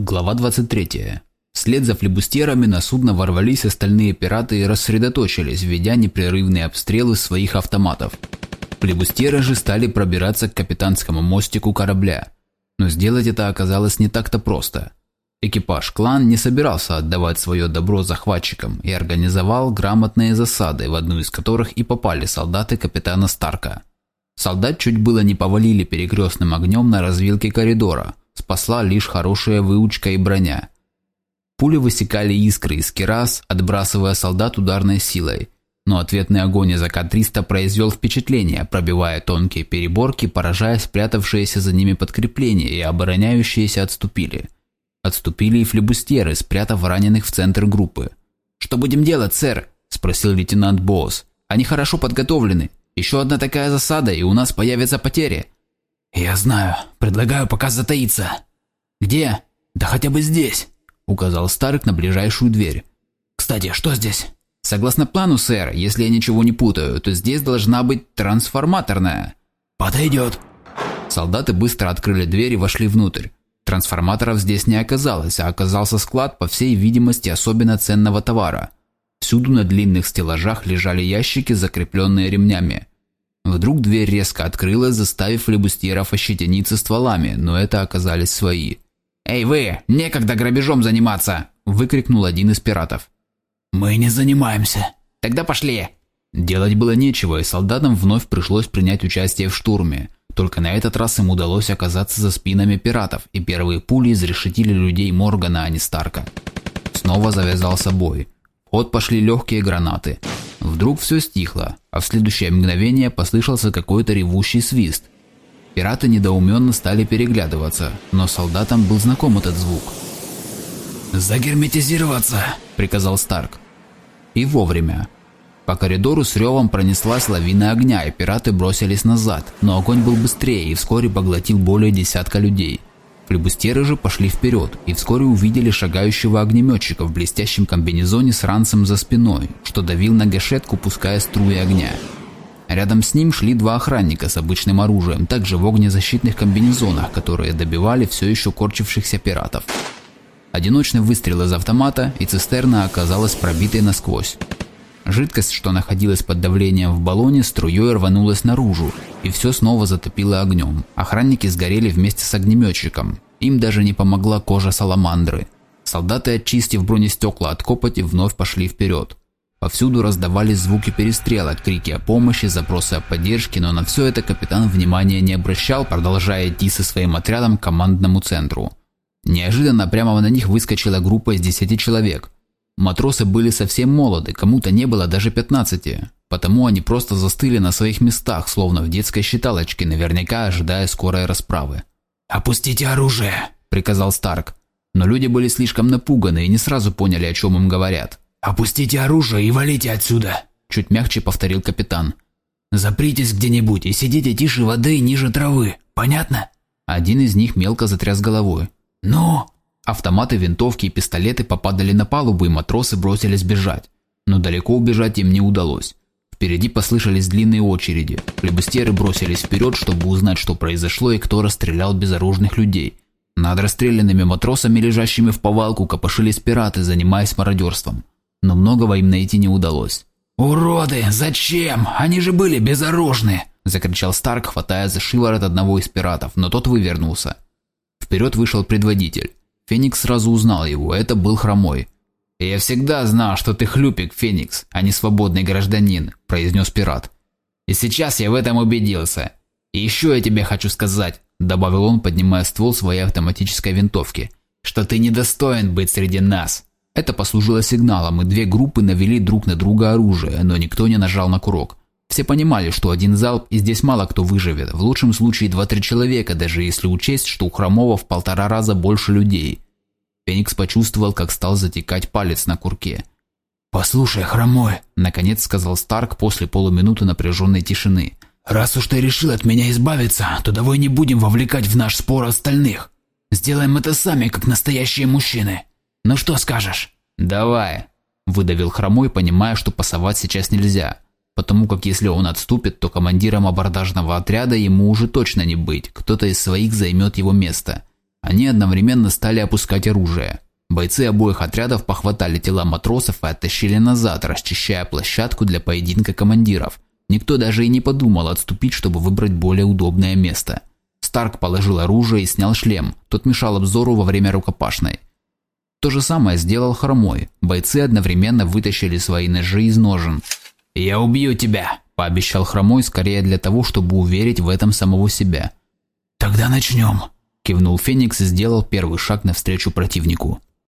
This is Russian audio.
Глава 23. Вслед за флебустерами на судно ворвались остальные пираты и рассредоточились, ведя непрерывные обстрелы своих автоматов. Флебустеры же стали пробираться к капитанскому мостику корабля. Но сделать это оказалось не так-то просто. Экипаж «Клан» не собирался отдавать свое добро захватчикам и организовал грамотные засады, в одну из которых и попали солдаты капитана Старка. Солдат чуть было не повалили перекрестным огнем на развилке коридора – спасла лишь хорошая выучка и броня. Пули высекали искры из керас, отбрасывая солдат ударной силой. Но ответный огонь из АК-300 произвел впечатление, пробивая тонкие переборки, поражая спрятавшиеся за ними подкрепления, и обороняющиеся отступили. Отступили и флебустеры, спрятав раненых в центр группы. «Что будем делать, сэр?» – спросил лейтенант Боус. «Они хорошо подготовлены. Еще одна такая засада, и у нас появятся потери». «Я знаю. Предлагаю пока затаиться». «Где?» «Да хотя бы здесь», — указал Старк на ближайшую дверь. «Кстати, что здесь?» «Согласно плану, сэр, если я ничего не путаю, то здесь должна быть трансформаторная». «Подойдет». Солдаты быстро открыли дверь и вошли внутрь. Трансформаторов здесь не оказалось, а оказался склад, по всей видимости, особенно ценного товара. Всюду на длинных стеллажах лежали ящики, закрепленные ремнями. Вдруг дверь резко открылась, заставив флебустьеров ощетиниться стволами, но это оказались свои. «Эй вы, некогда грабежом заниматься!» – выкрикнул один из пиратов. «Мы не занимаемся». «Тогда пошли!» Делать было нечего, и солдатам вновь пришлось принять участие в штурме. Только на этот раз им удалось оказаться за спинами пиратов, и первые пули изрешетили людей Моргана, а не Старка. Снова завязался бой. В пошли легкие гранаты. Вдруг все стихло, а в следующее мгновение послышался какой-то ревущий свист. Пираты недоуменно стали переглядываться, но солдатам был знаком этот звук. «Загерметизироваться!» – приказал Старк. И вовремя. По коридору с ревом пронеслась лавина огня, и пираты бросились назад, но огонь был быстрее и вскоре поглотил более десятка людей. Флебустеры же пошли вперед и вскоре увидели шагающего огнеметчика в блестящем комбинезоне с ранцем за спиной, что давил на гашетку, пуская струи огня. Рядом с ним шли два охранника с обычным оружием, также в огнезащитных комбинезонах, которые добивали все еще корчившихся пиратов. Одиночный выстрел из автомата, и цистерна оказалась пробитой насквозь. Жидкость, что находилась под давлением в баллоне, струей рванулась наружу, и все снова затопило огнем. Охранники сгорели вместе с огнеметчиком. Им даже не помогла кожа саламандры. Солдаты, очистив бронестекла от копоти, вновь пошли вперед. Повсюду раздавались звуки перестрелок, крики о помощи, запросы о поддержке, но на все это капитан внимания не обращал, продолжая идти со своим отрядом к командному центру. Неожиданно прямо на них выскочила группа из 10 человек – Матросы были совсем молоды, кому-то не было даже 15, потому они просто застыли на своих местах, словно в детской считалочке, наверняка ожидая скорой расправы. «Опустите оружие!» – приказал Старк. Но люди были слишком напуганы и не сразу поняли, о чем им говорят. «Опустите оружие и валите отсюда!» – чуть мягче повторил капитан. «Запритесь где-нибудь и сидите тише воды и ниже травы. Понятно?» Один из них мелко затряс головой. «Ну?» Автоматы, винтовки и пистолеты попадали на палубу, и матросы бросились бежать. Но далеко убежать им не удалось. Впереди послышались длинные очереди. Флебустеры бросились вперед, чтобы узнать, что произошло и кто расстрелял безоружных людей. Над расстрелянными матросами, лежащими в повалку, копошились пираты, занимаясь мародерством. Но многого им найти не удалось. «Уроды! Зачем? Они же были безоружны!» – закричал Старк, хватая за шиворот одного из пиратов, но тот вывернулся. Вперед вышел предводитель. Феникс сразу узнал его, это был Хромой. «Я всегда знал, что ты хлюпик, Феникс, а не свободный гражданин», – произнес пират. «И сейчас я в этом убедился. И еще я тебе хочу сказать», – добавил он, поднимая ствол своей автоматической винтовки, – «что ты недостоин быть среди нас». Это послужило сигналом, и две группы навели друг на друга оружие, но никто не нажал на курок. Все понимали, что один залп, и здесь мало кто выживет, в лучшем случае 2-3 человека, даже если учесть, что у Хромова в полтора раза больше людей. Феникс почувствовал, как стал затекать палец на курке. «Послушай, Хромой», – наконец сказал Старк после полуминуты напряженной тишины. «Раз уж ты решил от меня избавиться, то давай не будем вовлекать в наш спор остальных. Сделаем это сами, как настоящие мужчины. Ну что скажешь?» «Давай», – выдавил Хромой, понимая, что пасовать сейчас нельзя потому как если он отступит, то командиром абордажного отряда ему уже точно не быть, кто-то из своих займет его место. Они одновременно стали опускать оружие. Бойцы обоих отрядов похватали тела матросов и оттащили назад, расчищая площадку для поединка командиров. Никто даже и не подумал отступить, чтобы выбрать более удобное место. Старк положил оружие и снял шлем, тот мешал обзору во время рукопашной. То же самое сделал Хромой. Бойцы одновременно вытащили свои ножи из ножен. «Я убью тебя!» – пообещал Хромой скорее для того, чтобы уверить в этом самого себя. «Тогда начнем!» – кивнул Феникс и сделал первый шаг навстречу противнику.